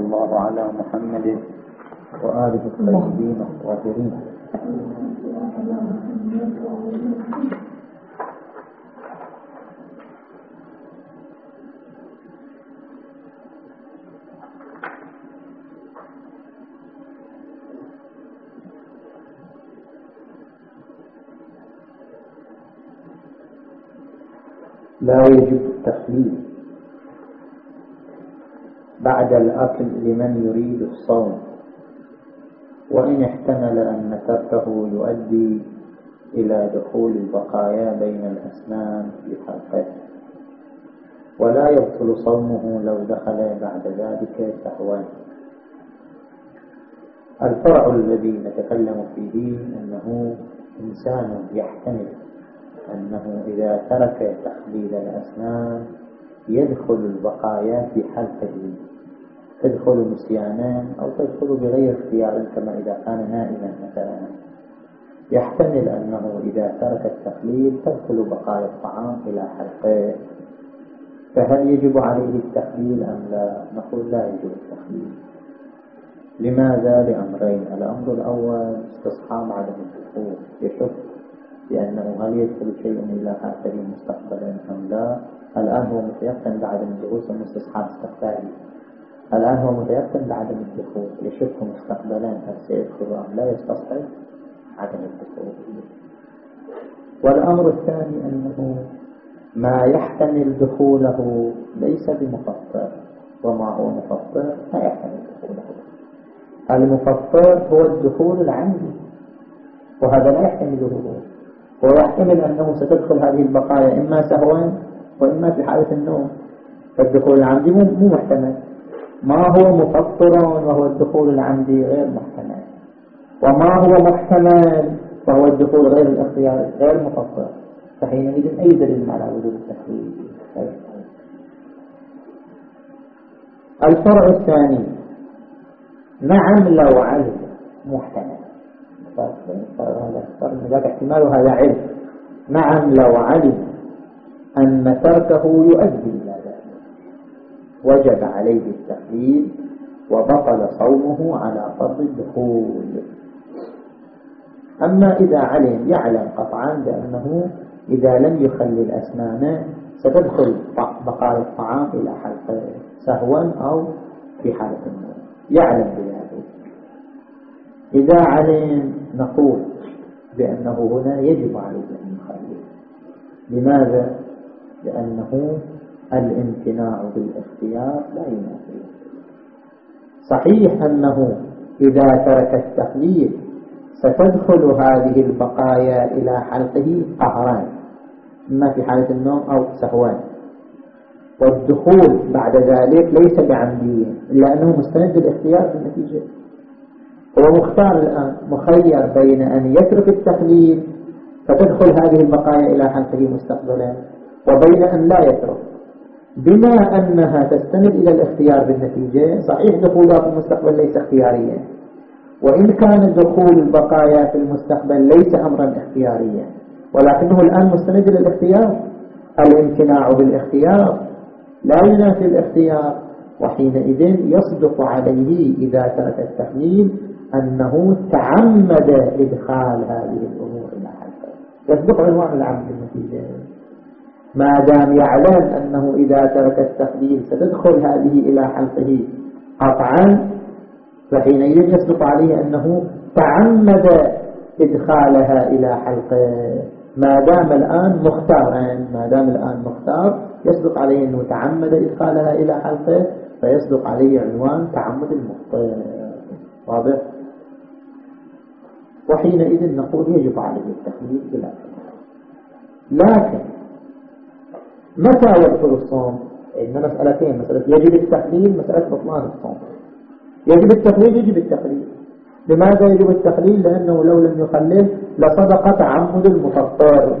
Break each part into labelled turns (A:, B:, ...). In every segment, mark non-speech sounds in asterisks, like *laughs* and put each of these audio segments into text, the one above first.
A: الله على محمد وآله الطيبين الطاهرين. لا يجب التخليل بعد الأكل لمن يريد الصوم. وإن احتمل أن تركه يؤدي إلى دخول البقايا بين الأسنان في حلقه ولا يبطل صومه لو دخل بعد ذلك سهوا الفرع الذي نتكلم فيه أنه إنسان يحتمل أنه إذا ترك تخليل الأسنان يدخل البقايا في حلقه تدخل نسيانا أو تدخل بغير اختيار كما إذا كان نائما مثلا. يحتمل أنه إذا ترك التخليل تدخل بقايا الطعام إلى حلقه. فهل يجب عليه التخليل أم لا؟ نقول لا يجب التخليل لماذا؟ لأمرين. الأمر الأول استصحاب عدم الدخول. يشك بأنه هل يدخل شيء إلا حتى مستقبلا أم لا؟ الآن هو متيقن بعدم الدخول استصحاب استقبالي الآن هو متيقن بعدم الدخول. يشك مستقبلا هل سيدخل أم لا؟ يستصحب عدم الدخول. والأمر الثاني أنه ما يحتمل دخوله ليس بمفطر. وما هو مفطر؟ لا يحتمل دخوله. المفطر هو الدخول العمدي وهذا لا يحتمله. ويحتمل أنه ستدخل هذه البقايا إما سهوا وإما في حالة النوم. فالدخول العمدي مو محتمل. ما هو مفطر وهو الدخول العمدي غير محتمل. وما هو محتمل وهو الدخول غير الاختياري غير مفطر. فحينئذ أي دليل على وجود التخريج الفرع الثاني. نعم لو علم محتمل. ذاك احتمال هذا علم. نعم لو علم أن تركه يؤدي إلى ذلك. وجب عليه التخليل وبطل صومه على فرض الدخول. أما إذا علم يعلم قطعا بأنه إذا لم يخلل أسنانه ستدخل بقايا الطعام إلى حلقه سهوا أو في حالة النوم. يعلم بذلك. إذا علم نقول بأنه هنا يجب عليه أن يخلل لماذا؟ لأنه الامتناع بالاختيار لا ينافي. صحيح أنه إذا ترك التخليل ستدخل هذه البقايا إلى حلقه قهران إما في حالة النوم أو سهوان. والدخول بعد ذلك ليس بعمدية إلا أنه مستند بالاختيار في النتيجة. هو مختار الآن مخير بين أن يترك التخليل فتدخل هذه البقايا إلى حلقه مستقبلا. وبين أن لا يترك. بما أنها تستند إلى الاختيار بالنتيجة صحيح دخولها في المستقبل ليس اختياريا وإن كان دخول البقايا في المستقبل ليس أمرا اختياريا. ولكنه الآن مستند إلى الاختيار. الامتناع بالاختيار. لا ينافي الاختيار. وحينئذ يصدق عليه إذا ترك التحليل أنه تعمد إدخال هذه الأمور إلى حلقه يصدق عنوان العمد النتيجة ما دام يعلم أنه إذا ترك التقليل ستدخل هذه إلى حلقه قطعا فحينئذ يصدق عليه أنه تعمد إدخالها إلى حلقه. ما دام الآن مختارا ما دام الآن مختار يصدق عليه أنه تعمد إدخالها إلى حلقه فيصدق عليه عنوان تعمد المخطئ. واضح؟ وحينئذ نقول يجب عليه التخليل بلا لكن متى يبطل الصوم؟ عندنا مسألتين مسألة يجب التخليل مسألة بطلان الصوم. يجب التخليل يجب التخليل. لماذا يجب التخليل؟ لأنه لو لم يخلل لصدق تعمد المفطر.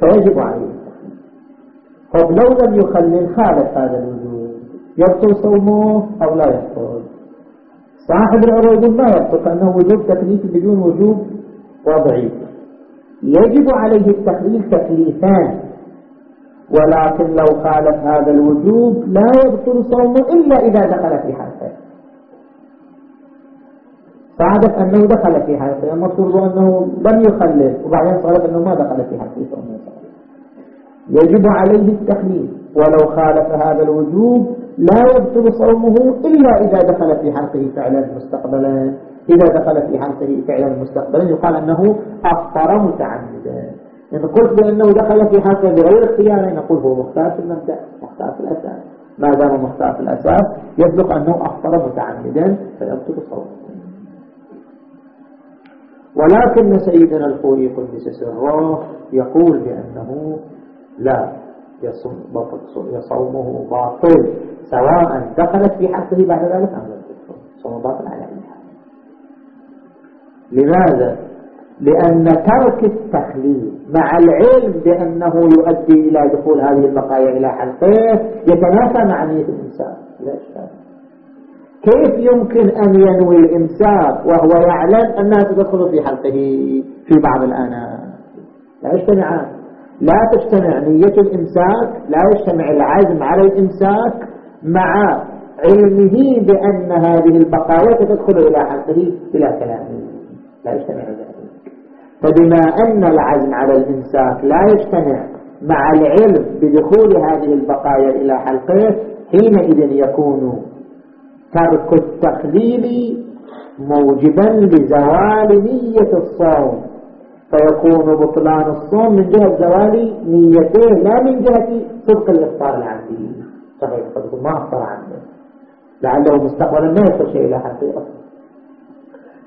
A: فيجب عليه طب لو لم يخلل خالف هذا الوجود. يبطل صومه أو لا يبطل؟ صاحب العروة يقول ما يبطل أنه وجوب تكليف بدون وجوب وضعي يجب عليه التخليل تكليفان ولكن لو خالف هذا الوجوب لا يبطل صومه إلا إذا دخل في حلقه صادف أنه دخل في حلقه المفروض أنه لم يخلل وبعدين صادف أنه ما دخل في حلقه صومه يجب عليه التخليل ولو خالف هذا الوجوب لا يبطل صومه إلا إذا دخل في حلقه فعلا مستقبلا. إذا دخل في حلقه فعلا مستقبلا يقال أنه أفطر متعمدا. إن قلت بأنه دخل في حلقه بغير اختيار نقول هو مختار في المبدأ مختار في الأساس. ما دام مختار في الأساس يصدق أنه أفطر متعمدا فيبطل صومه ولكن سيدنا الخوي قدس سره يقول بأنه لا يصومه باطل سواء دخلت في حقه بعد ذلك أم لم تدخل صوم باطل على أي حال. لماذا؟ لأن ترك التخليل مع العلم بأنه يؤدي إلى دخول هذه البقايا إلى حلقه يتنافى مع نية الإنسان. لا إشكال. كيف يمكن أن ينوي الإمساك وهو يعلم أنها تدخل في حلقه في بعض الآنات لا يجتمعان لا تجتمع نية الإمساك لا يجتمع العزم على الإمساك مع علمه بأن هذه البقايا تدخل إلى حلقه بلا كلامه لا يجتمع ذلك. فبما أن العزم على الإمساك لا يجتمع مع العلم بدخول هذه البقايا إلى حلقه حينئذ يكون ترك التخليل موجبا لزوال نية الصوم. فيكون بطلان الصوم من جهة زوال نيته لا من جهة صدق الإفطار العمدي صحيح قد ما أفطر عنده لعله مستقبلا ما يدخل شيء إلى حلقه أصلا.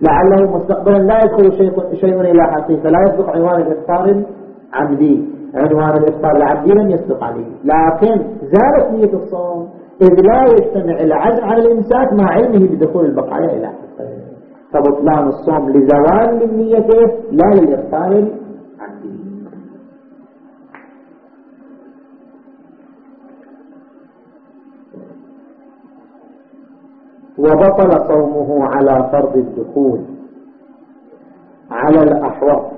A: لعله مستقبلا لا يدخل شيء, شيء إلى حلقه فلا يصدق عنوان الإفطار العمدي عنوان الإفطار العمدي لم يصدق عليه. لكن زالت نية الصوم إذ لا يجتمع العزم على الإمساك مع علمه بدخول البقايا إلى حلقه فبطلان الصوم لزوال من نيته لا للإفطار وبطل صومه على فرض الدخول على الأحوط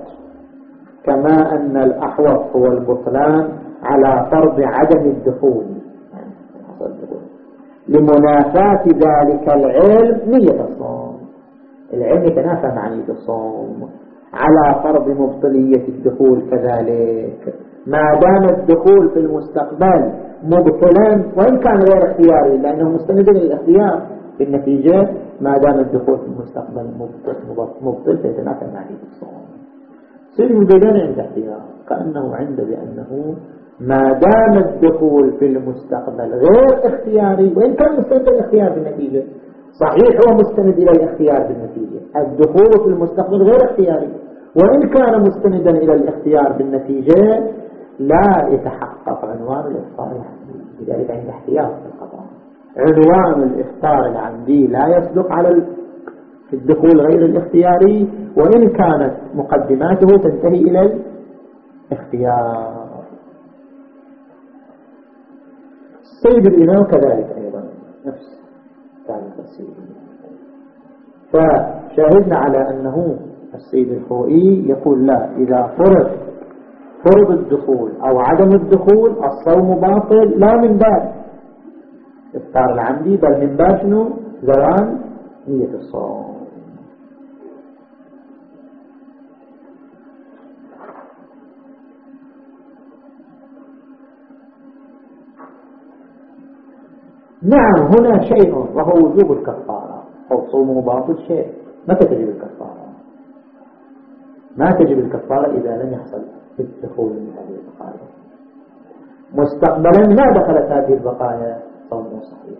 A: كما أن الأحوط هو البطلان على فرض عدم الدخول. لمنافاة ذلك العلم نية الصوم. العلم يتنافى مع نية الصوم. على فرض مبطلية الدخول كذلك. ما دام الدخول في المستقبل مبطلا وإن كان غير اختياري لأنه مستند للاختيار. في النتيجة ما دام الدخول في المستقبل مبطل فيتنافى مع الصوم سيد البيدان عند اختيار كأنه عند بأنه ما دام الدخول في المستقبل غير اختياري وإن كان مستند الاختيار بالنتيجة صحيح هو مستند إلى الاختيار بالنتيجة. الدخول في المستقبل غير اختياري وإن كان مستندا إلى الاختيار بالنتيجة لا يتحقق عنوان الإفطار لذلك عند احتياط في القضاء عنوان الإفطار العمدي لا يصدق على الدخول غير الاختياري وإن كانت مقدماته تنتهي إلى الاختيار. السيد الإمام كذلك أيضا نفس ذلك السيد فشاهدنا على أنه السيد الخوئي يقول لا إذا فرض فرض الدخول أو عدم الدخول الصوم باطل لا من باب. إفطار العمدي بل من باب شنو؟ زوال نية الصوم. نعم هنا شيء وهو وجوب الكفارة. أو صومه باطل شيء متى تجب الكفارة. ما تجب الكفارة إذا لم يحصل الدخول من هذه البقايا. مستقبلا ما دخلت هذه البقايا. صحيح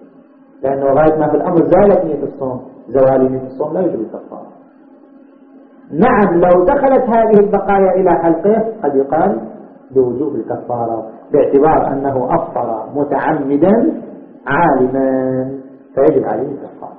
A: لأنه غاية ما في الأمر زالت نية الصوم زوال نية الصوم لا يجب الكفارة نعم لو دخلت هذه البقايا إلى حلقه قد يقال بوجوب الكفارة باعتبار أنه أفطر متعمدا عالما فيجب عليه الكفارة.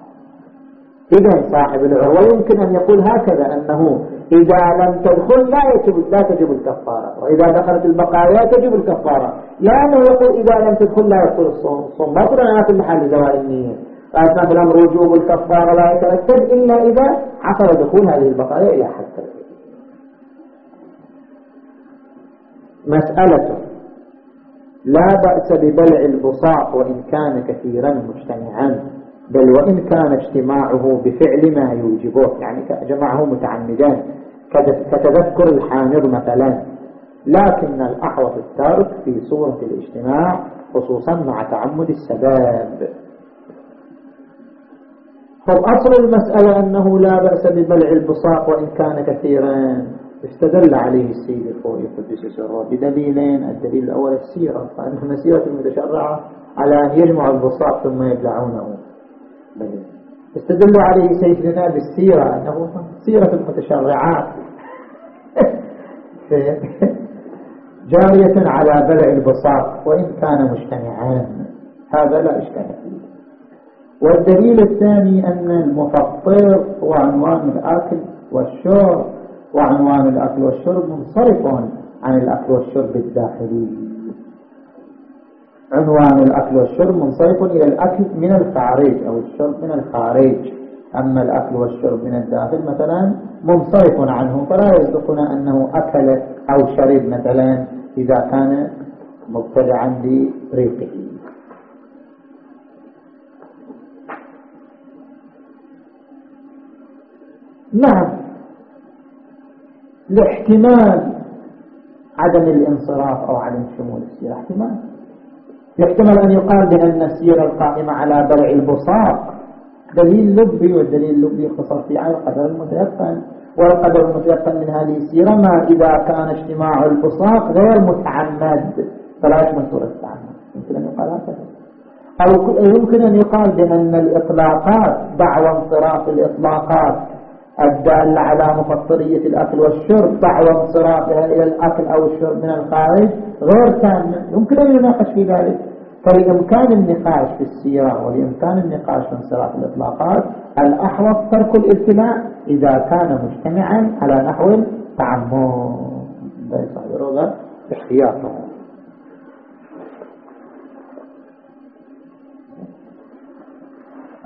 A: إذا صاحب العروة يمكن أن يقول هكذا أنه إذا لم تدخل لا يجب لا تجب الكفارة. وإذا دخلت البقايا تجب الكفارة. لأنه يقول إذا لم تدخل لا يدخل الصوم. الصوم ما أنا في محل زوال النية. فأثناء الأمر وجوب الكفارة لا يترتب إلا إذا حصل دخول هذه البقايا إلى حد مسألة. لا بأس ببلع البصاق وإن كان كثيرا مجتمعا. بل وإن كان اجتماعه بفعل ما يوجبه. يعني جمعه متعمدا كتذكر الحامض مثلا. لكن الأحوط التارك في صورة الاجتماع خصوصا مع تعمد السباب. فالأصل المسألة أنه لا بأس ببلع البصاق وإن كان كثيرا. استدل عليه السيد الخوي قدس سره بدليلين. الدليل الأول السيرة فأن مسيرة المتشرعة على أن يجمع البصاق ثم يبلعونه. استدل عليه سيدنا بالسيرة أنه سيرة المتشرعات *laughs* جارية على بلع البصاق وإن كان مجتمعان هذا لا إشكال فيه. والدليل الثاني أن المفطر هو عنوان الأكل والشرب وعنوان الأكل والشرب منصرف عن الأكل والشرب الداخلي. عنوان الأكل والشرب منصرف إلى الأكل من الخارج أو الشرب من الخارج. أما الأكل والشرب من الداخل مثلا منصرف عنه فلا يصدقنا أنه أكل أو شرب مثلا إذا كان مبتدعا بريقه. نعم. لاحتمال عدم الانصراف أو عدم شمول السيرة احتمال. يحتمل أن يقال بأن السيرة القائمة على بلع البصاق. دليل لبي والدليل اللبي يختصر في عين القدر المتيقن. والقدر المتيقن من هذه السيرة ما إذا كان اجتماع البصاق غير متعمد. فلا يشمل صورة التعمد. يمكن أن يقال هكذا. أو يمكن أن يقال بأن الإطلاقات دعوى انصراف الإطلاقات الدالة على مفطرية الأكل والشرب دعوى انصرافها إلى الأكل أو الشرب من الخارج. غير تامة يمكن أن يناقش في ذلك. فلإمكان النقاش في السيرة ولإمكان النقاش في انصراف الإطلاقات الأحوط ترك الابتلاء إذا كان مجتمعا على نحو التعمم ليس هذا احتياطه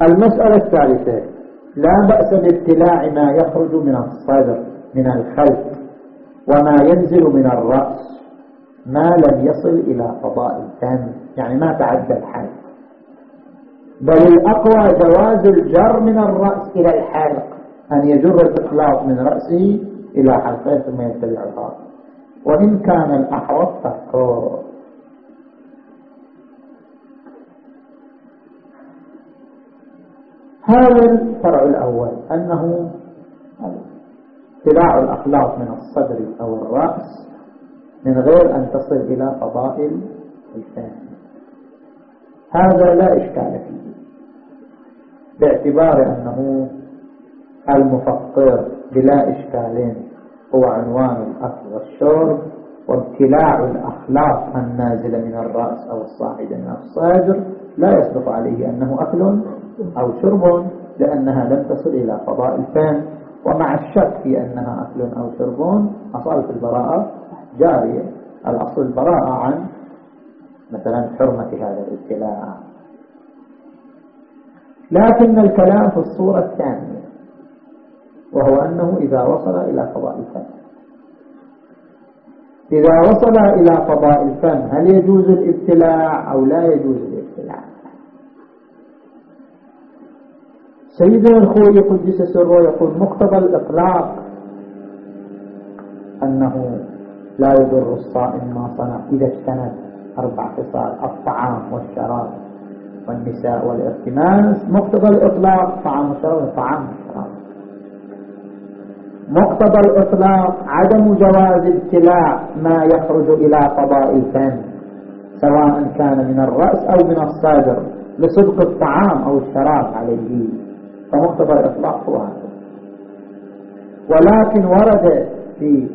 A: المسألة الثالثة. لا بأس بابتلاع ما يخرج من الصدر من الخلف وما ينزل من الرأس ما لم يصل إلى فضاء الفم يعني ما تعدى الحلق. بل الأقوى جواز الجر من الرأس إلى الحلق أن يجر الإخلاص من رأسه إلى حلقه ثم يتبعها وإن كان الأحوط تذكر هذا الفرع الأول أنه ابتلاع الأخلاق من الصدر أو الرأس من غير أن تصل إلى فضائل الفهم هذا لا إشكال فيه باعتبار أنه المفطر بلا إشكال هو عنوان الأكل والشرب وابتلاع الأخلاق النازلة من الرأس أو الصاعدة من الصدر لا يصدق عليه أنه أكل أو شرب لأنها لم تصل إلى قضاء الفم ومع الشك في أنها أكل أو شرب أصالة البراءة جارية. الأصل البراءة عن مثلا حرمة هذا الابتلاء. لكن الكلام في الصورة الثانية وهو أنه إذا وصل إلى قضاء الفم. إذا وصل إلى قضاء الفم هل يجوز الابتلاع أو لا يجوز الابتلاع سيدنا الخوي قدس سره يقول مقتضى الإطلاق أنه لا يضر الصائم ما صنع إذا اجتنب أربع خصال الطعام والشراب والنساء والارتماس مقتضى الإطلاق طعام والشراب طعام والشراب مقتضى الإطلاق عدم جواز ابتلاع ما يخرج إلى قضاء الفم سواء كان من الرأس أو من الصدر لصدق الطعام أو الشراب عليه. فمقتضى الإطلاق هو هذا. ولكن ورد في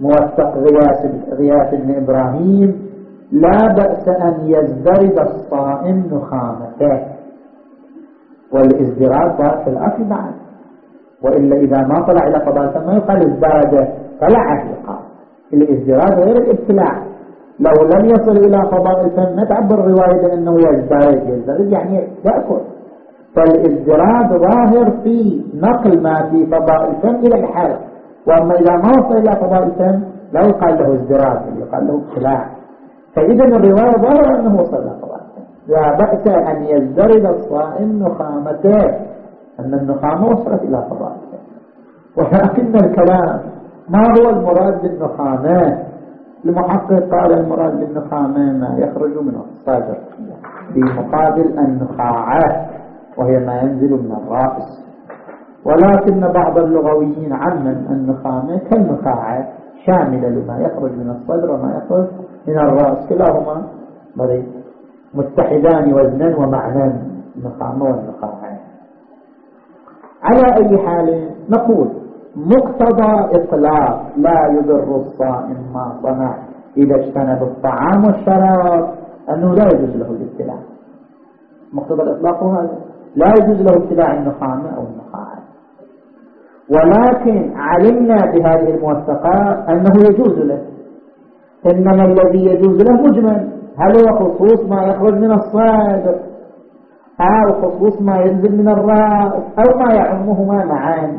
A: موثق غياث غياث بن إبراهيم لا بأس أن يزدرد الصائم نخامته والازدراد ظاهر في الأكل بعد وإلا إذا ما طلع إلى قضاء ما يقال ازدرد طلع القاء الازدراد غير الابتلاع. لو لم يصل إلى قضاء الفم نتعبر الرواية أنه يزدرد يزدرد يعني يأكل. فالازدراد ظاهر في نقل ما في فضاء الفم إلى الحلق وأما إذا ما وصل إلى فضاء الفم لا يقال له ازدراد يقال له ابتلاع فإذا الرواية ظهر أنه صلى ركعتين لا بأس أن يزدرد الصائم نخامته أن النخامة وصلت إلى فضائل ولكن الكلام ما هو المراد بالنخامة؟ المحقق قال المراد بالنخامة ما يخرج من الصدر في مقابل النخاعة. وهي ما ينزل من الرأس. ولكن بعض اللغويين عمم النخامة كالنخاعة شاملة لما يخرج من الصدر وما يخرج من الرأس. كلاهما متحدان وزنا ومعنى النخامة والنخاعة على أي حال نقول مقتضى إطلاق لا يضر الصائم ما صنع إذا اجتنب الطعام والشراب أنه لا يجوز له الابتلاع مقتضى الإطلاق هذا. لا يجوز له ابتلاع النخامة أو النخاعة. ولكن علمنا بهذه الموثقات أنه يجوز له. إنما الذي يجوز له مجمل. هل هو خصوص ما يخرج من الصدر؟ أو خصوص ما ينزل من الرأس؟ أو ما يعمهما معا؟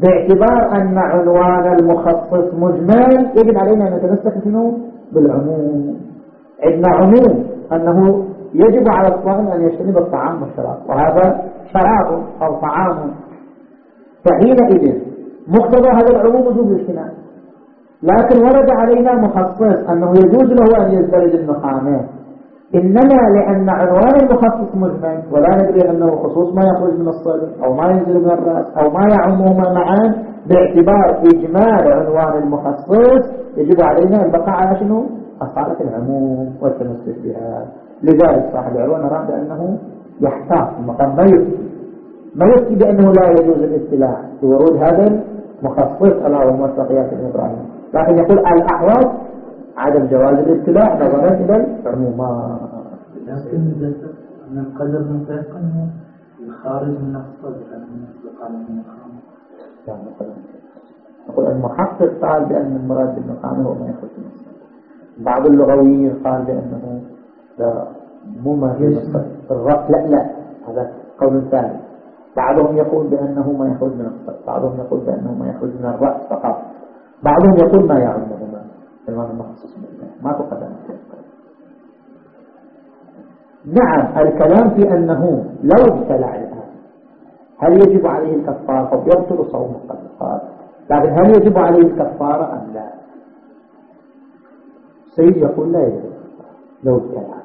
A: باعتبار أن عنوان المخصص مجمل يجب علينا أن نتمسك بالعموم. عندنا عموم أنه يجب على الصائم أن يجتنب الطعام والشراب. وهذا شراب أو طعام فحينئذ مقتضى هذا العموم وجوب الاجتناب. لكن ورد علينا مخصص أنه يجوز له أن يزدرج النخامة إنما لأن عنوان المخصص مجمل ولا ندري أنه خصوص ما يخرج من الصدر أو ما ينزل من الرأس أو ما يعمهما معا باعتبار إجمال عنوان المخصص يجب علينا البقاء على شنو؟ أصالة العموم والتمسك بها. لذلك صاحب العروة نرى بأنه يحتاط المقام ما يفتي ما يفتي بأنه لا يجوز الاستلاع بورود هذا المخصص ألا والموثقيات الإبراهيم لكن يقول الأحوال عدم جواز الابتلاع نظرا إلى العمومات
B: لكن من القدر متيقن الخارج من الصدر من يطلق من الخامة
A: نقول المحقق قال بأن المراد بالمقام هو ما يخرج من الصدر. بعض اللغويين قال بأنه لا مو ما في الصدر لا لا هذا قول ثاني. بعضهم يقول بأنه ما يخرج من الصدر بعضهم يقول بأنه ما يخرج من الرأس فقط. بعضهم يقول ما يعمهما المعنى المخصص بالله. ما تقدم نعم الكلام في أنه لو ابتلع الآن هل يجب عليه الكفارة؟ أو يبطل صوم القدر لكن هل يجب عليه الكفارة أم لا؟ سيد يقول لا يجب. لو ابتلع.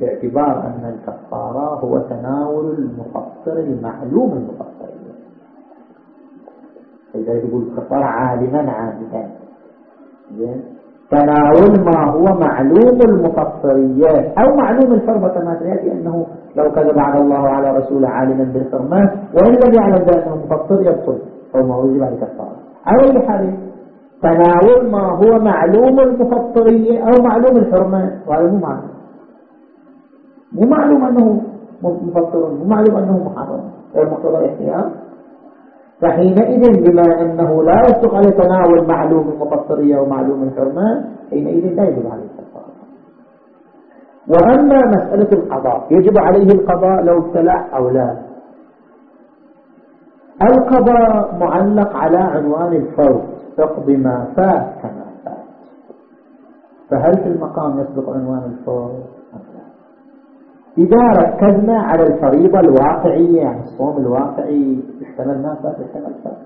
A: باعتبار أن الكفارة هو تناول المفطر المعلوم المفطر. فإذا يقول الكفارة عالما عاملا تناول ما هو معلوم المفطريات أو معلوم الحرمة كما سيأتي أنه لو كذب على الله وعلى رسوله عالما بالحرمات وإن لم يعلم بأنه مفطر يبطل أو ما وجب على الكفارة على أي حال تناول ما هو معلوم المفطرية أو معلوم الحرمات وهذا مو معلوم. مو معلوم أنه مفطر معلوم أنه محرم. المقتضى الإحتياط. فحينئذ بما أنه لا يصدق على تناول معلوم المفطرية ومعلوم الحرمان حينئذ لا يجب عليه الكفارة وأما مسألة القضاء يجب عليه القضاء لو ابتلع أو لا. القضاء معلق على عنوان الفوت اقضي ما فات كما فات. فهل في المقام يصدق عنوان الفوت إذا ركزنا على الفريضة الواقعية يعني الصوم الواقعي يحتمل ما فات يحتمل فات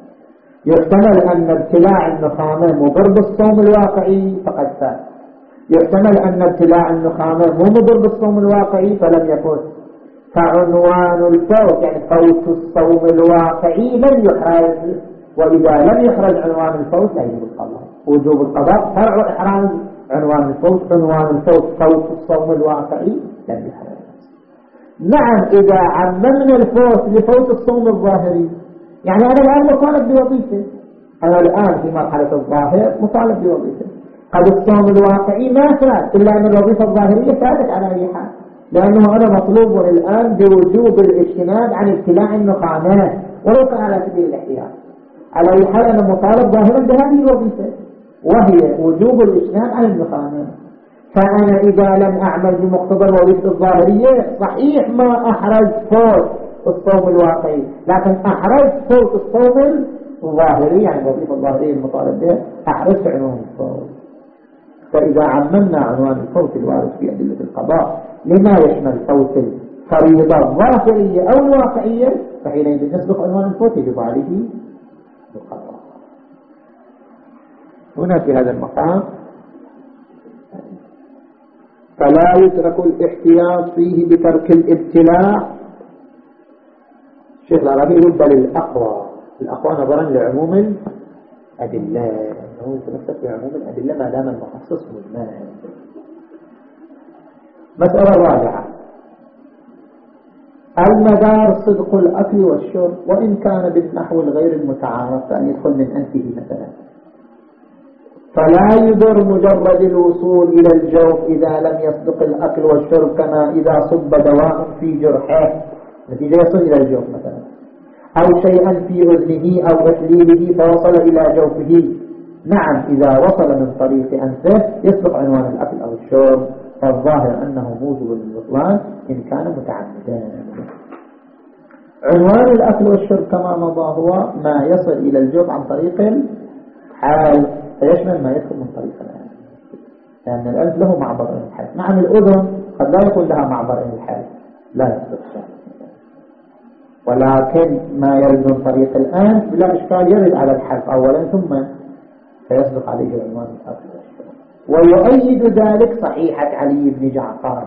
A: يحتمل أن ابتلاع النخامة مضر بالصوم الواقعي فقد فات يحتمل أن ابتلاع النخامة مو مضر بالصوم الواقعي فلم يفوت فعنوان الفوت يعني فوت الصوم الواقعي لم يحرز وإذا لم يحرز عنوان الفوت لا يجب القضاء. وجوب القضاء فرع إحراز عنوان الفوت عنوان الفوت فوت الصوم الواقعي لم يحرز. نعم إذا عممنا الفوت لفوت الصوم الظاهري. يعني أنا الآن مطالب بوظيفة. أنا الآن في مرحلة الظاهر مطالب بوظيفة. قد الصوم الواقعي ما فات إلا أن الوظيفة الظاهرية فاتت على أي حال. لأنه أنا مطلوب الآن بوجوب الاجتناب عن ابتلاع النخامات ولو كان على سبيل الاحتياط على أي حال أنا مطالب ظاهرا بهذه الوظيفة وهي وجوب الاجتناب عن النخامات فأنا إذا لم أعمل بمقتضى الوظيفة الظاهرية صحيح ما أحرز فوت الصوم الواقعي لكن أحرز فوت الصوم الظاهري يعني الوظيفة الظاهرية المطالب بها أحرز عنوان الصوم. فإذا عممنا عنوان الفوت الوارد في أدلة القضاء لما يشمل فوت الفريضة الظاهرية أو الواقعية فحينئذ نسبق عنوان الفوت عليه القضاء هنا في هذا المقام فلا يترك الاحتياط فيه بترك الابتلاء. الشيخ العربي يقول بل الأقوى الأقوى نظرا لعموم الأدلة. أنه يتمسك بعموم الأدلة ما دام المخصص مجمل. مسألة رابعة. المدار صدق الأكل والشرب وإن كان بالنحو الغير المتعارف فأن يدخل من أنفه مثلا. فلا يضر مجرد الوصول إلى الجوف إذا لم يصدق الأكل والشرب كما إذا صب دواء في جرحه. نتيجة يصل إلى الجوف مثلا. أو شيئا في أذنه أو إحليله فوصل إلى جوفه. نعم إذا وصل من طريق أنفه يصدق عنوان الأكل أو الشرب. فالظاهر أنه موجب للبطلان إن كان متعمدا. عنوان الأكل والشرب كما مضى هو ما يصل إلى الجوف عن طريق الحال. فيشمل ما يدخل من طريق الأنف لأن الأنف له معبر الحال. نعم الأذن قد لا يكون لها معبر الحال. لا يصدق ولكن ما يرد من طريق الأنف بلا إشكال يرد على الحلق أولا ثم فيصدق عليه عنوان الأكل ويؤيد ذلك صحيحة علي بن جعفر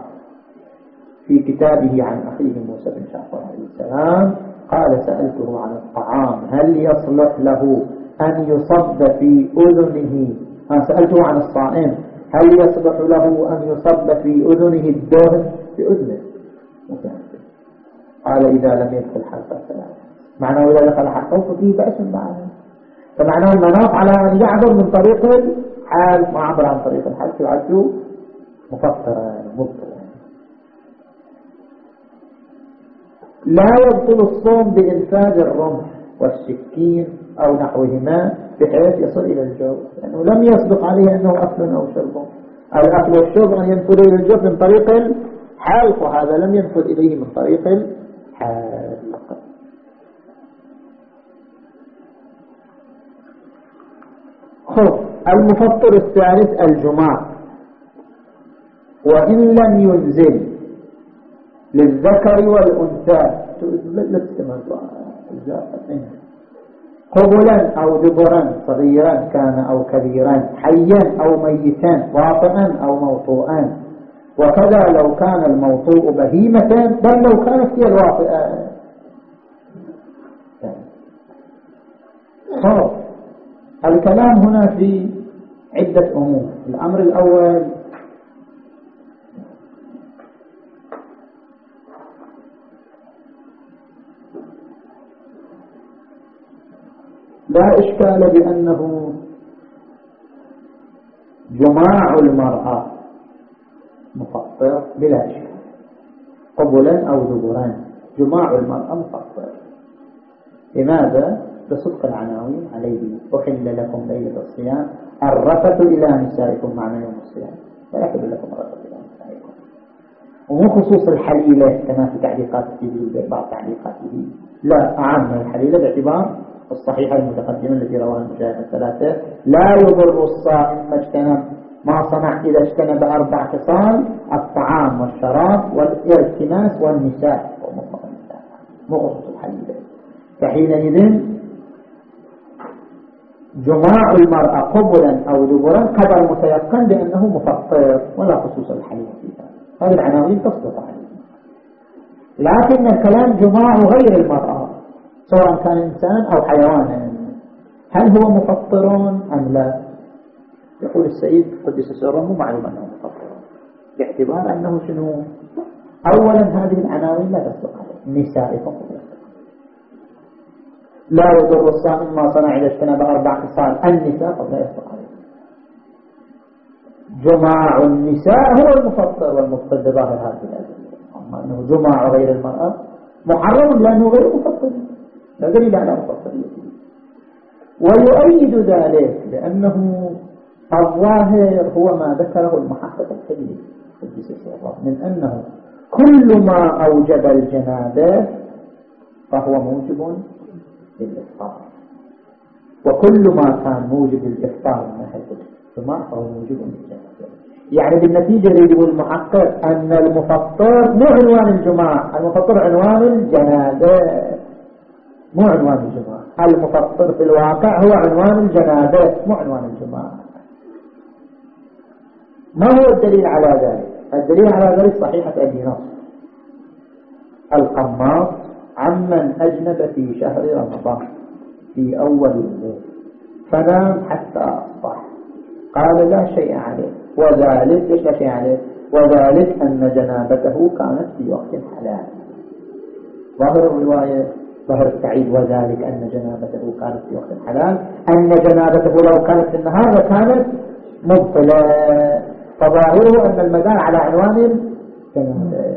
A: في كتابه عن أخيه موسى بن جعفر عليه السلام قال سألته عن الطعام هل يصلح له أن يصب في أذنه. سألته عن الصائم هل يصلح له أن يصب في أذنه الدهن؟ في أذنه. قال إذا لم يدخل حلقة السلام معناه إذا دخل حلقة ففيه بأس معه فمعناه المناط على أن يعبر من طريق الحال ما عبر عن طريق الحال يعد مفطرا مبطلا لا يبطل الصوم بإنفاذ الرمح والسكين أو نحوهما بحيث يصل إلى الجو لأنه لم يصدق عليه أنه أكل أو شرب. الأكل والشرب أن ينفذ إلى الجو من طريق الحلق وهذا لم ينفذ إليه من طريق الحلق خب المفطر الثالث الجماع. وإن لم ينزل للذكر والأنثى. قبلا أو دبرا صغيرا كان أو كبيرا حيا أو ميتا واطئا أو موطوءا وكذا لو كان الموطوء بهيمة بل لو كانت هي الواطئة الكلام هنا في عدة أمور. الأمر الأول لا إشكال بأنه جماع المرأة مفطر بلا إشكال. قبلا أو دبرا. جماع المرأة مفطر. لماذا؟ بصدق العناوين عليه. أحل لكم ليلة الصيام. الرفث إلى نسائكم معنى يوم الصيام. لا يحل لكم الرفث إلى نسائكم. ومو خصوص الحليلة كما في تعليقات بعض تعليقاته. لا أعم الحليلة باعتبار الصحيحة المتقدمة التي رواها المشاهد الثلاثة. لا يضر الصائم ما اجتنب ما صنع إذا اجتنب أربع خصال الطعام والشراب والارتماس والنساء. مو خصوص الحليلة فحينئذ جماع المرأة قبلا أو دبرا قدر متيقن بأنه مفطر ولا خصوص فيها هذه العناوين تصدق عليه لكن الكلام جماع غير المرأة. سواء كان إنسان أو حيوان. هل هو مفطر أم لا؟ يقول السيد قدس سره معلوم أنه مفطر باعتبار أنه شنو؟ أولا هذه العناوين لا تصدق عليه نسائكم لا يضر الصائم ما صنع إذا اجتنب أربع خصال. النساء قد لا يصدق عليه جماع النساء هو المفطر والمفطر بظاهر هذه الأدلة. أما أنه جماع غير المرأة محرم لأنه غير مفطر. دليل على مفطريته ويؤيد ذلك لأنه الظاهر هو ما ذكره المحقق الكبير من أنه كل ما أوجب الجنابة فهو موجب للإفطار. وكل ما كان موجب الإفطار من ناحية جماع فهو موجود بالجنابة يعني بالنتيجة يجب المحقق أن المفطر مو عنوان الجماع المفطر عنوان الجنابة. مو عنوان الجماع المفطر في الواقع هو عنوان الجنابة مو عنوان الجماع ما هو الدليل على ذلك؟ الدليل على ذلك صحيحة أبي نصر. القماص عمن أجنب في شهر رمضان في أول الليل. فنام حتى أصبح. قال لا شيء عليه. وذلك ليش لا شيء عليه؟ وذلك أن جنابته كانت في وقت حلال. ظاهر الرواية ظهر السعيد وذلك أن جنابته كانت في وقت حلال أن جنابته لو كانت في النهار لكانت مبطلة. فظاهره أن المدار على عنوان الجنابة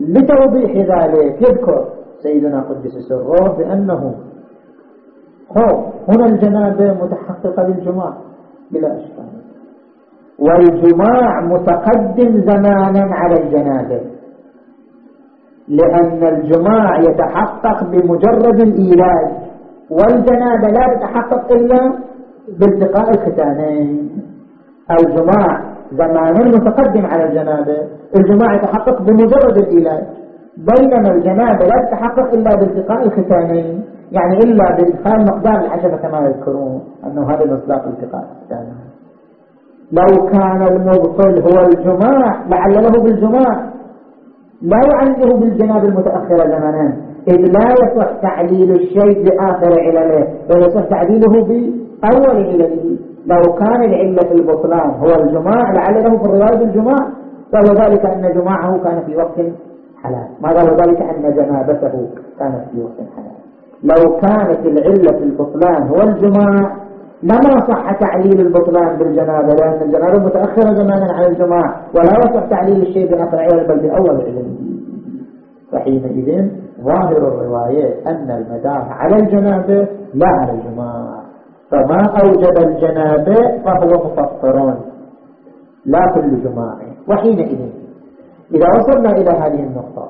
A: لتوضيح ذلك يذكر سيدنا قدس سره بأنه هو هنا الجنابة متحققة للجماع بلا أشكال. والجماع متقدم زمانا على الجنابة. لأن الجماع يتحقق بمجرد الإيلاج والجنابة لا تتحقق إلا بالتقاء الختانين. الجماع زمان متقدم على الجنابة الجماع يتحقق بمجرد الإيلاج. بينما الجنابة لا تتحقق إلا بالتقاء الختانين يعني إلا بإدخال مقدار الحشفة كما يذكرون أنه هذا مصداق التقاء الختانين. لو كان المبطل هو الجماع لعلله بالجماع. لا يعلله بالجناب المتأخرة زمنا إذ لا يصح تعليل الشيء بآخر علله بل يصح تعليله بأول علله لو كان العلة في البطلان هو الجماع لعله في الرواية بالجماع. قال ذلك أن جماعة كان في وقت حلال. ما قال ذلك؟ أن جنابته كانت في وقت حلال. لو كانت العلة في البطلان هو الجماع لما صح تعليل البطلان بالجنابة لأن الجنابة متأخرة زمانا عن الجماع ولا يصح تعليل الشيء علل بل بأول علم. فحينئذ ظاهر الرواية أن المدار على الجنابة لا على الجماع فما أوجب الجنابة فهو مفطر لا كل جماع وحينئذ إذا وصلنا إلى هذه النقطة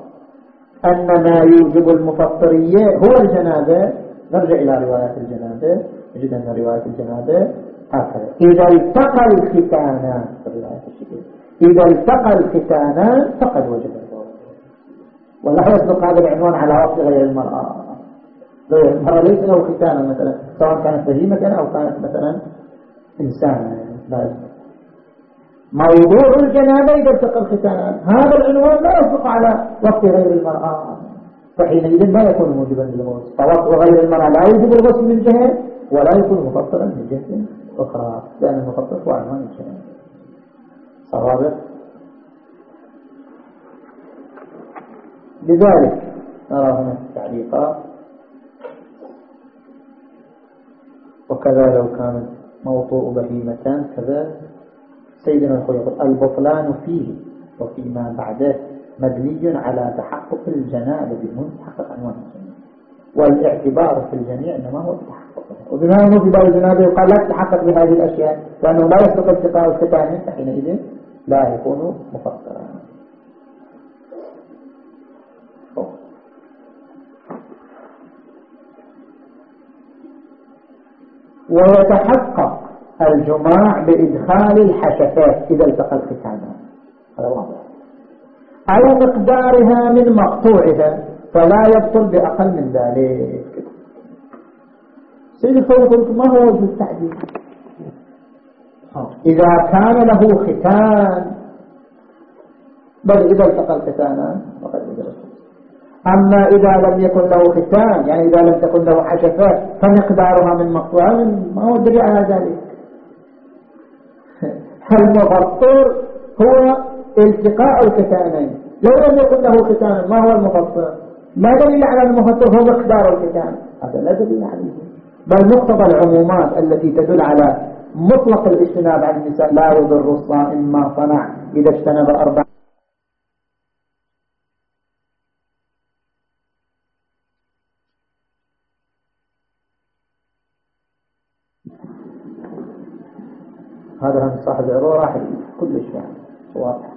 A: أن ما يوجب المفطرية هو الجنابة نرجع إلى روايات الجنابة نجد أن رواية الجنابة هكذا إذا التقى الختانان إذا التقى الختانان فقد وجب ولا يصدق هذا العنوان على وصف غير المرأة غير المرأة ليس له ختانا مثلا سواء كانت بهيمة أو كانت مثلا إنسانا يصدق موضوع الجنابة إذا التقى الختانان هذا العنوان لا يصدق على وقت غير المرأة فحينئذ لا يكون موجبا للغسل فوقت غير المرأة لا يوجب الغسل من جهة ولا يكون مفطرا من جهة أخرى لأن المفطر هو عنوان الجنابة صوابق لذلك نرى هنا التعليقات. وكذا لو كان موضوع بهيمتان كذا سيدنا الخوي يقول البطلان فيه وفيما بعده مبني على تحقق الجنابة بدون تحقق عنوان الجنابة والإعتبار في الجميع إنما هو التحقق وبما أنه في باب الجنابة يقال لا تتحقق بهذه الأشياء لأنه لا يستطيع التقاء الختان فحينئذ لا يكون مفطرا. ويتحقق الجماع بإدخال الحشفات إذا التقى الختانان هذا واضح. أو مقدارها من مقطوعها فلا يبطل بأقل من ذلك. سيد الفوق ما هو وجه التعديل إذا كان له ختان بل إذا التقى الختانان فقد وجب أما إذا لم يكن له ختان يعني إذا لم تكن له حشفات فمقدارها من مقطوع ما هو الدليل على ذلك؟ *laughs* المفطر هو التقاء الختانين. لو لم يكن له ختان ما هو المفطر؟ ما دليل على المفطر هو مقدار الختان. هذا لا دليل عليه. بل مقتضى العمومات التي تدل على مطلق الاجتناب عن النساء. لا يضر الصائم ما صنع إذا اجتنب أربع هذا هم صاحب العروة راح كلش يعني واضح.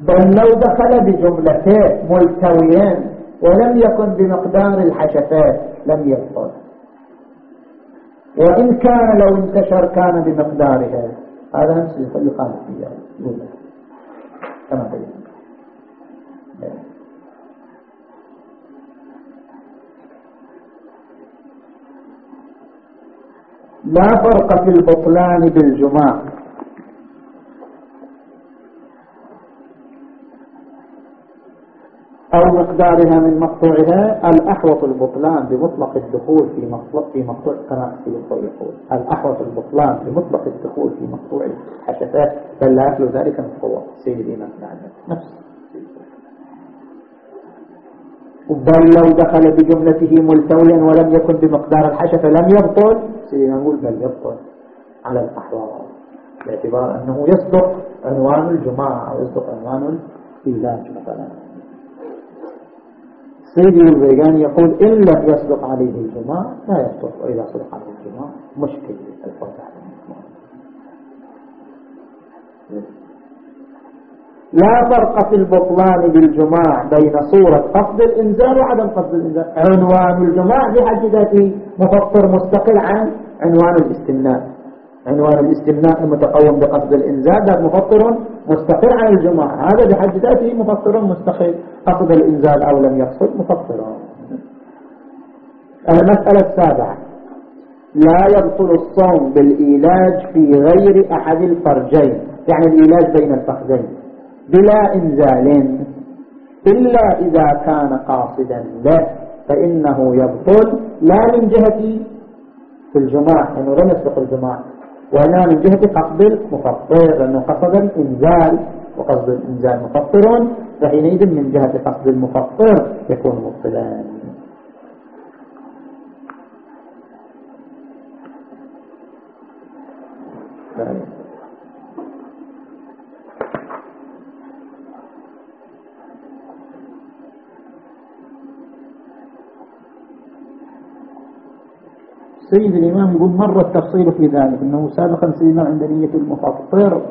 A: بل لو دخل بجملتين ملتويين ولم يكن بمقدار الحشفات لم يدخل وإن كان لو انتشر كان بمقدارها. هذا نفس يخالف فيها كما بينا لا فرق في البطلان بالجماع. أو مقدارها من مقطوعها الأحوط البطلان بمطلق الدخول في مطلق في مقطوع كما يقول الأحوط البطلان بمطلق الدخول في مقطوع الحشفات بل لا يخلو ذلك من قوة. سيد الإمام نفس. بل لو دخل بجملته ملتويا ولم يكن بمقدار الحشفة لم يبطل. سيدنا نقول بل يبطل على الأحوال. باعتبار أنه يصدق عنوان الجماعة أو يصدق عنوان الإيلاج مثلا. سيدي البيجاني يقول إن لم يصدق عليه الجماع لا يصدق وإذا صدق عليه الجماع مشكل الفرق لا فرق في البطلان بالجماع بين صورة قصد الإنزال وعدم قصد الإنزال عنوان الجماع بحد ذاته مفطر مستقل عن عنوان الاستمناء عنوان الاستمناء المتقوم بقصد الإنزال ذات مفطر مستقل عن الجماع هذا بحد ذاته مفطر مستقل. قصد الإنزال أو لم يقصد مفطر. المسألة السابعة. لا يبطل الصوم بالإيلاج في غير أحد الفرجين. يعني الإيلاج بين الفخذين. بلا إنزال. إلا إذا كان قاصدا له فإنه يبطل. لا من جهة في الجماع لأنه لم يسبق الجماع ولا من جهة قصد المفطر لأنه قصد الإنزال وقصد الإنزال مفطر فحينئذ من جهة قصد المفطر يكون مبطلا Right. سيد الإمام يقول مر التفصيل في ذلك أنه سابقا سيدنا عند نية المفطر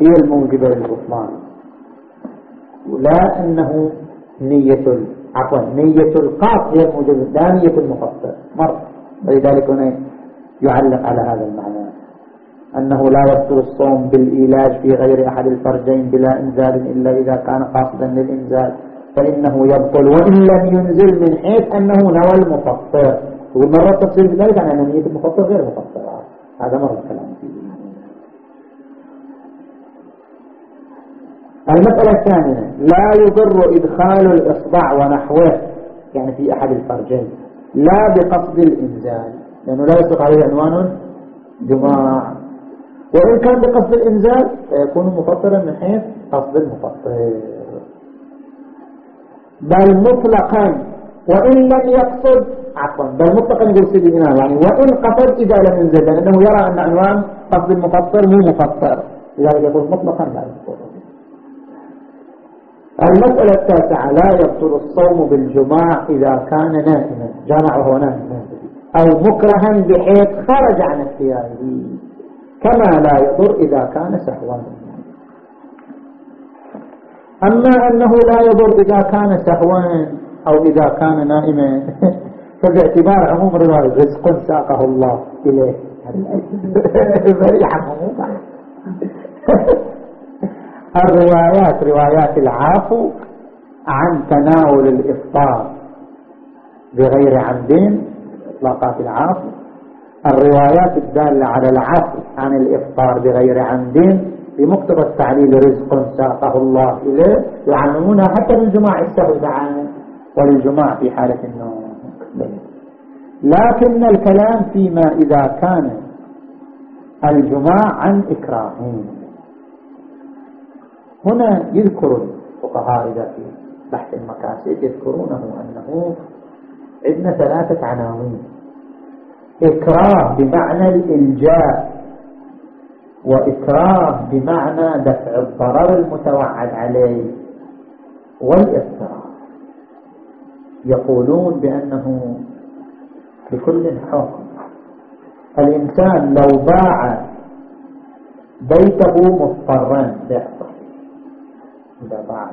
A: هي الموجبة للبطلان ولا أنه نية عفوا نية القاط هي الموجبة لا نية المفطر مر. ولذلك هنا يعلق على هذا المعنى. أنه لا يبطل الصوم بالإيلاج في غير أحد الفرجين بلا إنزال إلا إذا كان قاصدا للإنزال. فإنه يبطل وإن لم ينزل من حيث أنه نوى المفطر ومرة التفسير بذلك عن أنانية المفطر غير مفطرة هذا مرة الكلام فيه المسألة الثانية لا يضر إدخال الإصبع ونحوه يعني في أحد الفرجين لا بقصد الإنزال لأنه لا يصدق عليه عنوان جماع وإن كان بقصد الإنزال فيكون مفطرا من حيث قصد المفطر. بل مطلقا وإن لم يقصد عفوا بل مطلقا سيدي الإمام يعني وإن قصد إذا لم ينزل لأنه يرى أن عنوان قصد المفطر مو مفطر لذلك يقول مطلقا لا يقصد. المسألة التاسعة لا يبطل الصوم بالجماع إذا كان نائما جامع وهو نائم أو مكرها بحيث خرج عن اختياره. كما لا يضر إذا كان سهوا. أما أنه لا يضر إذا كان سهوا أو إذا كان نائما. *laughs* فباعتبار عموم الرواية رزق ساقه الله إليه. *laughs* *laughs* الروايات روايات العافو عن تناول الإفطار بغير عمد إطلاقات العافو الروايات الدالة على العفو عن الإفطار بغير عمد بمقتضى التعليل رزق ساقه الله إليه يعلمونها حتى من جماع السهو. وللجماع في حالة النوم لكن الكلام فيما إذا كان الجماع عن إكراه هنا يذكر الفقهاء إذا في بحث المكاسب يذكرونه أنه عندنا ثلاثة عناوين. إكراه بمعنى الإلجاء وإكراه بمعنى دفع الضرر المتوعد عليه والإفتراء. يقولون بأنه لكل حكم. الإنسان لو باع بيته مضطرا بيع إذا باع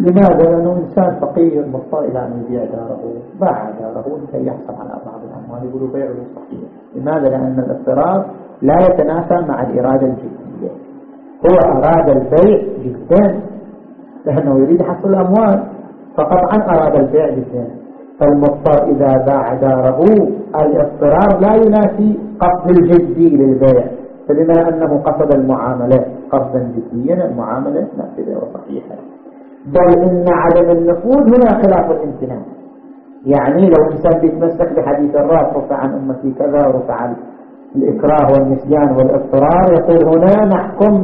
A: لماذا؟ لأنه إنسان فقير مضطر إلى أن يبيع داره. باع داره لكي يحصل على بعض الأموال يقولوا بيعه صحيح لماذا؟ لأن الاضطرار لا يتنافى مع الإرادة الجدية هو أراد البيع جدا. لأنه يريد حصل الأموال. فقطعا أراد البيع جدا فالمضطر إذا باع داره الاضطرار لا ينافي قصد الجدي للبيع. فبما أنه قصد المعاملة قصدا جديا المعاملة نافذة وصحيحة. بل إن عدم النفوذ هنا خلاف الامتنان يعني لو إنسان بيتمسك بحديث الراس رفع عن أمتي كذا ورفع الإكراه والنسيان والاضطرار يقول هنا نحكم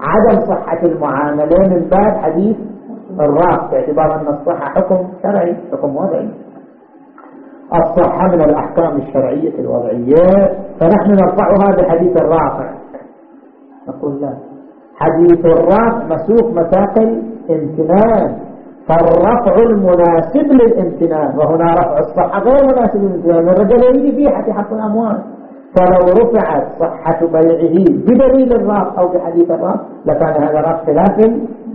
A: بعدم صحة المعاملة من باب حديث الراس باعتبار أن الصحة حكم شرعي حكم وضعي. الصحة من الأحكام الشرعية الوضعية فنحن نرفعها بحديث الرافع نقول لا. حديث الرافع مسوق مساق الامتنان فالرفع المناسب للامتنان وهنا رفع الصحة غير مناسب للامتنان. الرجل يريد فيه حتى حق الأموال. فلو رفعت صحة بيعه بدليل الرأس أو بحديث الرأس لكان هذا راس خلاف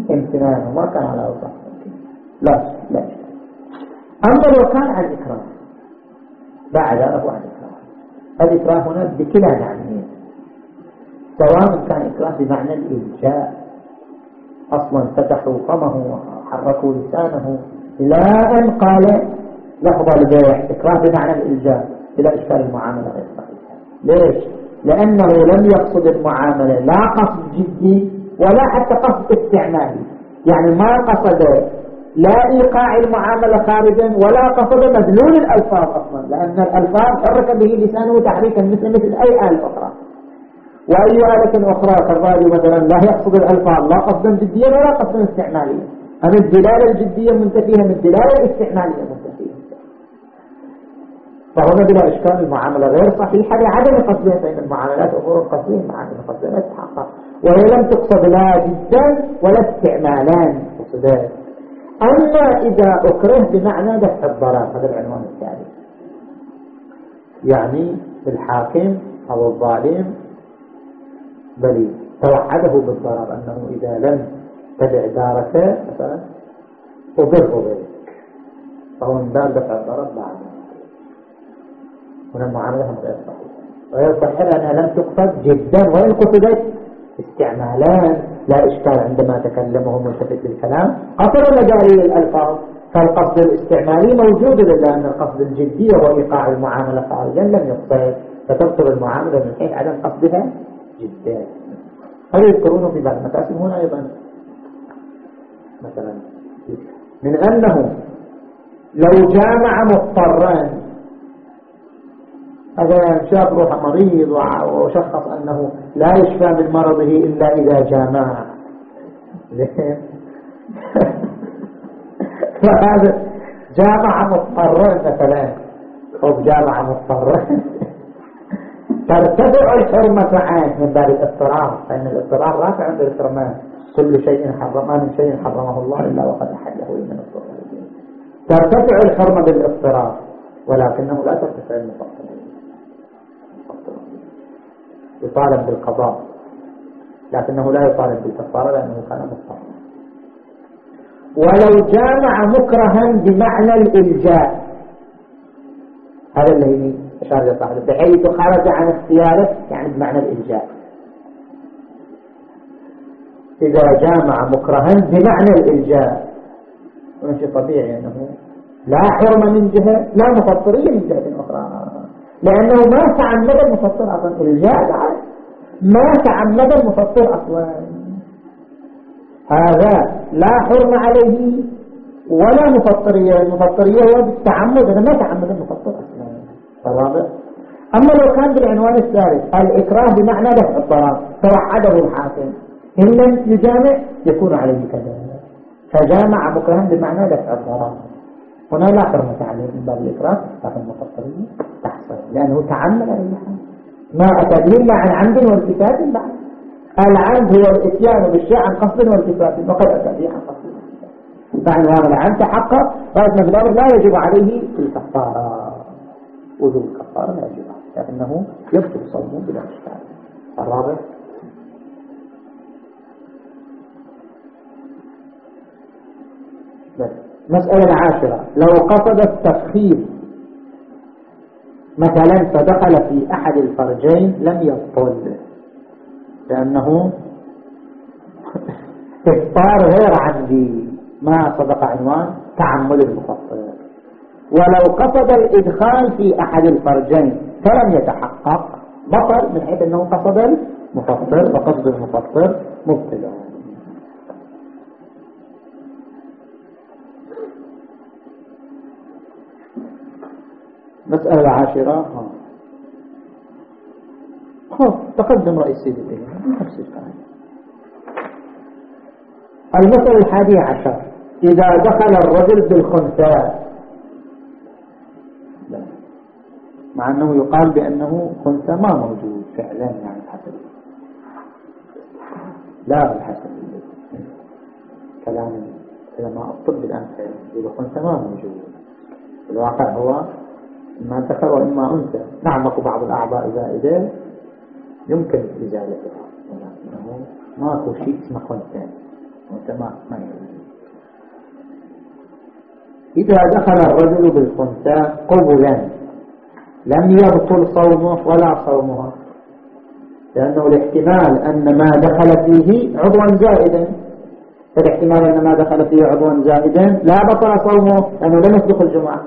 A: الامتنان وما كان على وصح لا لا. أما لو كان على الإكراه بعد أبو عن الإكراه. الإكراه هنا بكلا معنيين. سواء كان إكراه بمعنى الإلجاء أصلا فتحوا فمه وحركوا لسانه. إلى أن قال لحظة البيع. إكراه بمعنى الإلجاء إلى إشكال المعاملة. غير ليش؟ لأنه لم يقصد المعاملة لا قصد جدي ولا حتى قصد استعمالي. يعني ما قصد لا إيقاع المعاملة خارجا ولا قصد مدلول الألفاظ أصلا لأن الألفاظ حرك به لسانه تحريكا مثل مثل أي آلة أخرى. وأي آلة أخرى كالراديو مثلا لا يقصد الألفاظ لا قصدا جديا ولا قصدا استعماليا. أما الدلالة الجدية منتفية من الدلالة الاستعمالية منتفية فهنا بلا إشكال المعاملة. غير صحيحة لعدم قصدها فإن المعاملات أمور قصدية مع عدم قصدها لا تتحقق. وهي لم تقصد لا جدا ولا استعمالان قصدان أما إذا أكره بمعنى دفع الضرر. هذا العنوان الثالث يعني الحاكم أو الظالم بل توعده بالضرر. أنه إذا لم تبع دارك مثلا أضره بك. فهو من باب دفع الضرر بعد هنا المعاملة غير صحيحة غير صحيحة لأنها لم تقصد جدا وإن قصدت استعمالان لا إشكال عندما تكلمه ملتفت بالكلام. قصد مجالي الألفاظ فالقصد الاستعمالي موجود لأن القصد الجدي هو إيقاع المعاملة خارجا لم يقصد. فتبطل المعاملة من حيث عدم قصدها جدا. هل يذكرونه في بعض المكاسب هنا أيضا؟ مثلا من أنه لو جامع مضطران هذا شاب روح مريض وشخص أنه لا يشفى من مرضه إلا إذا جامع. *laughs* فهذا جامع مضطرا مثلا. أو جامع مضطرا *laughs* ترتفع الحرمة عنه من باب الاضطرار فإن الاضطرار رافع عند الحرمان كل شيء حرم من شيء حرمه الله إلا وقد أحله من الضرر ترتفع الحرمة بالاضطرار ولكنه لا ترتفع المفصل يطالب بالقضاء لكنه لا يطالب بالكفارة لأنه كان مضطرا ولو جامع مكرها بمعنى الإلجاء. هذا اللي أشار إلى صاحبه بحيث خرج عن اختياره يعني بمعنى الإلجاء. إذا جامع مكرها بمعنى الإلجاء شيء طبيعي أنه لا حرمة من جهة لا مفطرية من جهة أخرى. لأنه ما تعمد المفطر أصلا. الإلجاء بعد. ما تعمد المفطر أصلا. هذا لا حرمة عليه ولا مفطرية المفطرية هو بالتعمد. أنا ما تعمد المفطر أصلا. الرابع أما لو كان بالعنوان الثالث الإكراه بمعنى دفع الضرر. توعده الحاكم. إن لم يجامع يكون عليه كذا. فجامع مكرها بمعنى دفع الضرر. هنا لا حرمة عليه. من باب الإكراه لكن المفطرية لأنه تعمد أي ما أتى به عن عمد والتفات بعد. العمد هو الإتيان بالشيء عن قصد والتفات وقد أتى به عن قصد فعنوان العمد تحقق بعد ما لا يجب عليه الكفارة. وجوب الكفارة لا يجب لكنه يبطل صومه بلا إشكال. الرابع. مسألة عاشرة. لو قصد التفخيم مثلا فدخل في أحد الفرجين لم يبطل لأنه *laughs* إفطار غير عمدي ما صدق عنوان تعمل المفطر ولو قصد الإدخال في أحد الفرجين فلم يتحقق بطل من حيث أنه قصد المفطر وقصد المفطر مبتلع مسألة عاشرة. ها تقدم رئيس سيد نفس الكلام. المسألة الحادية عشر. إذا دخل الرجل بالخنثى. مع أنه يقال بأنه خنثى ما موجود فعلا يعني حسب. لا بالحسب. كلام علماء الطب الآن فعلا. إذا خنثى ما موجود. الواقع هو إما ذكر وإما أنثى نعم أكو بعض الأعضاء زائدة يمكن إزالتها ولكنه ماكو شيء اسمه خنثى وتمام ما إذا دخل الرجل بالخنثى قبلا لم يبطل صومه ولا صومها. لأنه الاحتمال أن ما دخل فيه عضوا زائدا. فالاحتمال أن ما دخل فيه عضوا زائدا لا بطل صومه لأنه لم يسبق الجمعة.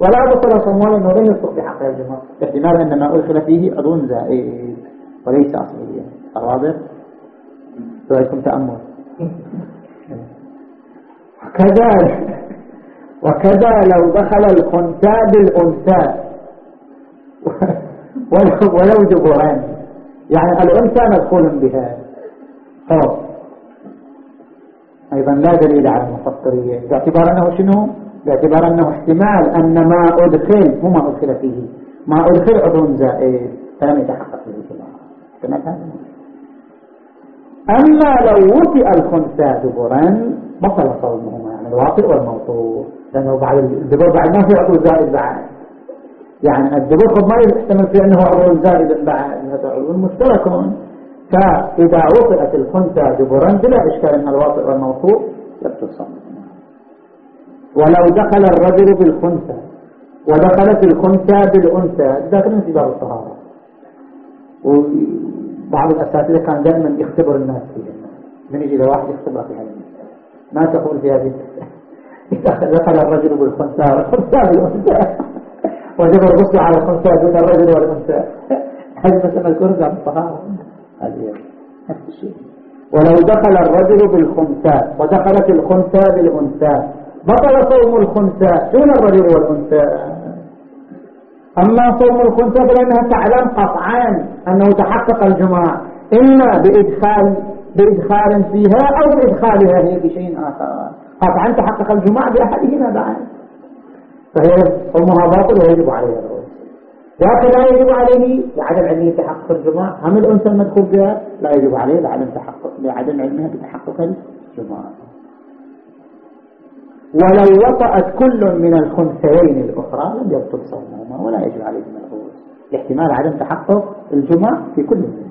A: ولا بطل لأنه لم يسبق بحق الجمعة الاحتمال أن ما أدخل فيه عضو زائد وليس أصليا. واضح؟ رأيكم تأمل؟ وكذلك وكذا لو دخل الخنثى بالأنثى. *laughs* ولو جبران يعني الأنثى مدخول بها. طب. أيضا لا دليل على المفطرية. باعتبار أنه شنو؟ باعتبار أنه احتمال أن ما أدخل مو ما أدخل فيه. ما أدخل عضو زائد. فلم يتحقق به كما أما لو وطئ الخنثى دبرا بطل صومهما يعني الواطئ والموطور. لأنه بعد الدبر بعد ما في عضو زائد بعد. يعني الدبر قد ما يحتمل في أنه عضو زائد بعد. هذا عضو مشترك. فإذا وطئت الخنثى دبرا بلا إشكال أن الواطئ والموطور يبطل ولو دخل الرجل بالخنثى ودخلت الخنثى بالأنثى داخل في باب الطهارة. وبعض الأساتذة كان دائما يختبر الناس فيها من يجي لواحد يختبر في هذه ما تقول في هذه؟ إذا *laughs* دخل الرجل بالخنثى والخنثى بالأنثى. وجب الغسل على الخنثى دون الرجل والأنثى. هذه مثلا عن الطهارة. هذه نفس الشيء ولو دخل الرجل بالخنثى ودخلت الخنثى بالأنثى. بطل صوم الخنثى دون الرجل والأنثى أما صوم الخنثى فلأنها تعلم قطعا أنه تحقق الجماع. إما بإدخال بإدخال فيها أو بإدخالها هي بشيء آخر. قطعا تحقق الجماع بأحدهما بعد. فهي صومها باطل ويجب عليها الرؤية لكن لا يجب عليه لعدم علمه تحقق الجماع. هم الأنثى المدخول بها لا يجب عليه لعدم تحقق لعدم علمها بتحقق الجماع. ولو وطأت كل من الخنثيين الأخرى لم يبطل صومهما ولا يجب عليهما الغوص لاحتمال عدم تحقق الجمع في كل منهما.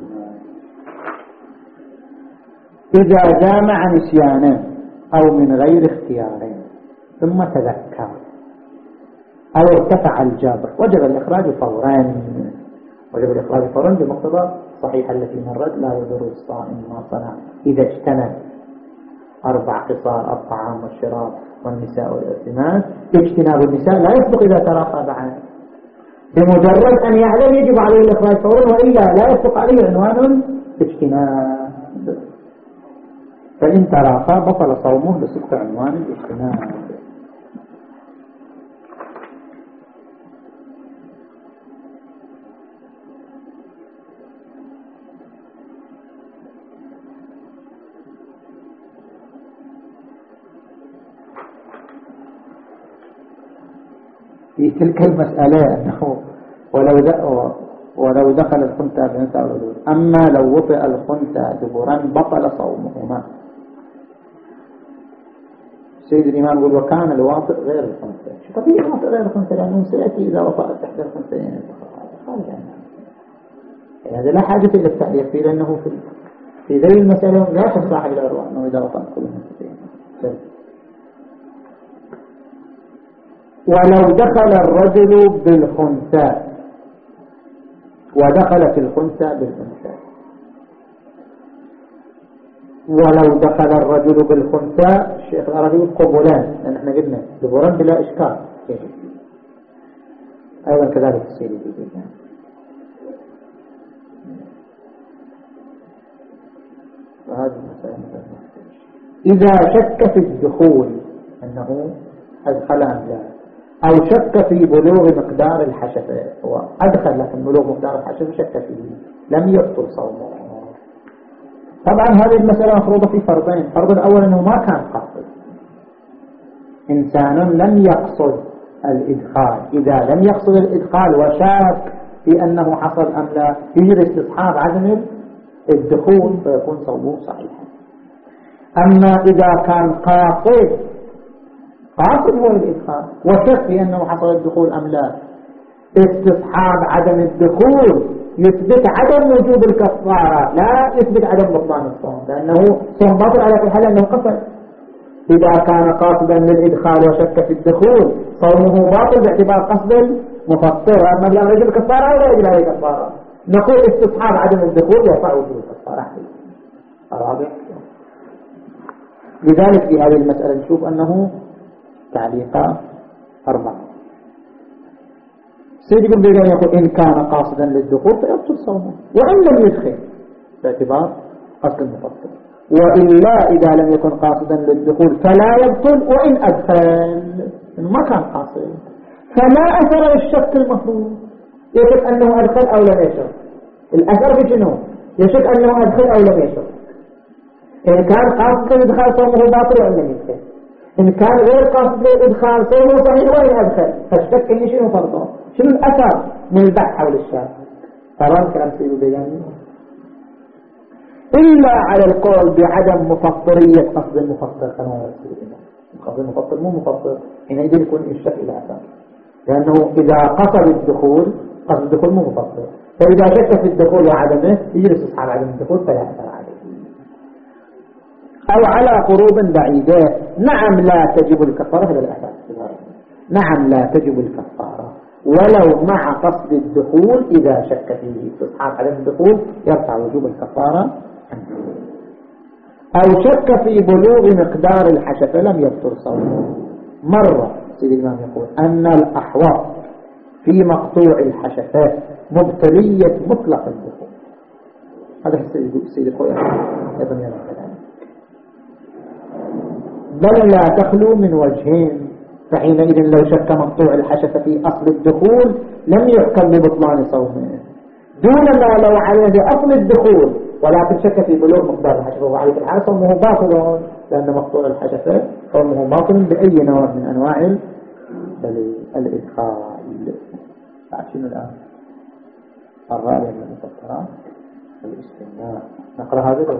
A: إذا جامع نسيانا أو من غير اختيار ثم تذكر أو ارتفع الجبر وجب الإخراج فورا. وجب الإخراج فورا بمقتضى صحيح التي مرت لا يضر الصائم ما صنع. إذا اجتنب أربع قصار الطعام والشراب والنساء والإرتماس اجتناب النساء لا يسبق إذا تراخى بعد. بمجرد أن يعلم يجب عليه الإخراج فورا وإلا لا يسبق عليه عنوان الاجتناب. فإن تراخى بطل صومه بسبق عنوان الاجتناب. في تلك المسألة أنه ولو ولو دخل الخنثى بنساء العدود أما لو وطئ الخنثى دبرا بطل صومهما. سيد الإمام يقول وكان الواطئ غير الخنثى. طبيعي الواطئ غير الخنثى؟ لأنه سيأتي إذا وطأت تحت الخنثيين. يعني هذا لا حاجة إلى التعليق. فيه لأنه في في ذي المسألة لا صاحب الأروع أنه إذا وطأت كل الخنثيين ولو دخل الرجل بالخنثى. ودخلت الخنثى بالخنثى. ولو دخل الرجل بالخنثى الشيخ العربي قبلان. لأن إحنا قلنا دبران بلا إشكال. أيضا كذلك السيدي في المسألة إذا شك في الدخول أنه أدخل أم لا؟ أو شك في بلوغ مقدار الحشفة هو أدخل لكن بلوغ مقدار الحشفة شك فيه. لم يبطل صومه. طبعا هذه المسألة مفروضة في فرضين الفرض الأول أنه ما كان قاصد. إنسان لم يقصد الإدخال. إذا لم يقصد الإدخال وشاك في أنه حصل أم لا يجري استصحاب عدم الدخول فيكون صومه صحيحا. أما إذا كان قاصد قاصد هو الإدخال. وشك في أنه حصل الدخول أم لا. استصحاب عدم الدخول يثبت عدم وجوب الكفارة. لا يثبت عدم بطلان الصوم لأنه صوم باطل على كل حال أنه قصد إذا كان قاصدا للإدخال وشك في الدخول صومه باطل باعتبار قصد المفطر. أما لا يجب الكفارة أو لا يجب عليه الكفارة نقول استصحاب عدم الدخول يرفع وجوب الكفارة. الرابع لذلك في هذه المسألة نشوف أنه تعليقات أربعة سيد ابن بيجان يقول إن كان قاصدا للدخول فيبطل صومه. وإن لم يدخل باعتبار قصد المفطر وإلا إذا لم يكن قاصدا للدخول فلا يبطل. وإن أدخل ما كان قاصد فما أثر الشك المفروض. يشك أنه أدخل أو لم يشك. الأثر بشنو يشك أنه أدخل أو لم يشك. إن كان قاصد للإدخال صومه باطل وإن لم يدخل. إن كان غير قاصد للإدخال صومه صحيح وإن أدخل فالشك إن شنو فرضه؟ شنو الأثر من البحث حول الشارع ترى كلام سيدي بياني إلا على القول بعدم مفطرية قصد المفطر كما قصد المفطر مو مفطر حينئذ يكون الشك إلى أثر لأنه إذا قصد الدخول قصد الدخول مو مفطر. فإذا شك في الدخول وعدمه يجلس أصحاب عدم الدخول فلا أثر أو على قروب بعيدة. نعم لا تجب الكفارة إلى الأثر نعم لا تجب الكفارة. ولو مع قصد الدخول إذا شك فيه استصحاب عدم الدخول يرفع وجوب الكفارة. أو شك في بلوغ مقدار الحشفة لم يبطل صومه. مرة سيد الإمام يقول أن الأحواض في مقطوع الحشفات مبطلية مطلق الدخول. هذا سيد الخوي أيضا يرى. بل لا تخلو من وجهين. فحينئذ لو شك مقطوع الحشفة في أصل الدخول لم يحكم ببطلان صومه. دون ما لو عليه بأصل الدخول ولكن شك في بلوغ مقدار الحشفة وعليه الحال صومه باطل لأن مقطوع الحشفة صومه باطل بأي نوع من أنواع الإدخال. شنو الآن؟ الرابع من المفكرات الاستثناء نقرأ هذا؟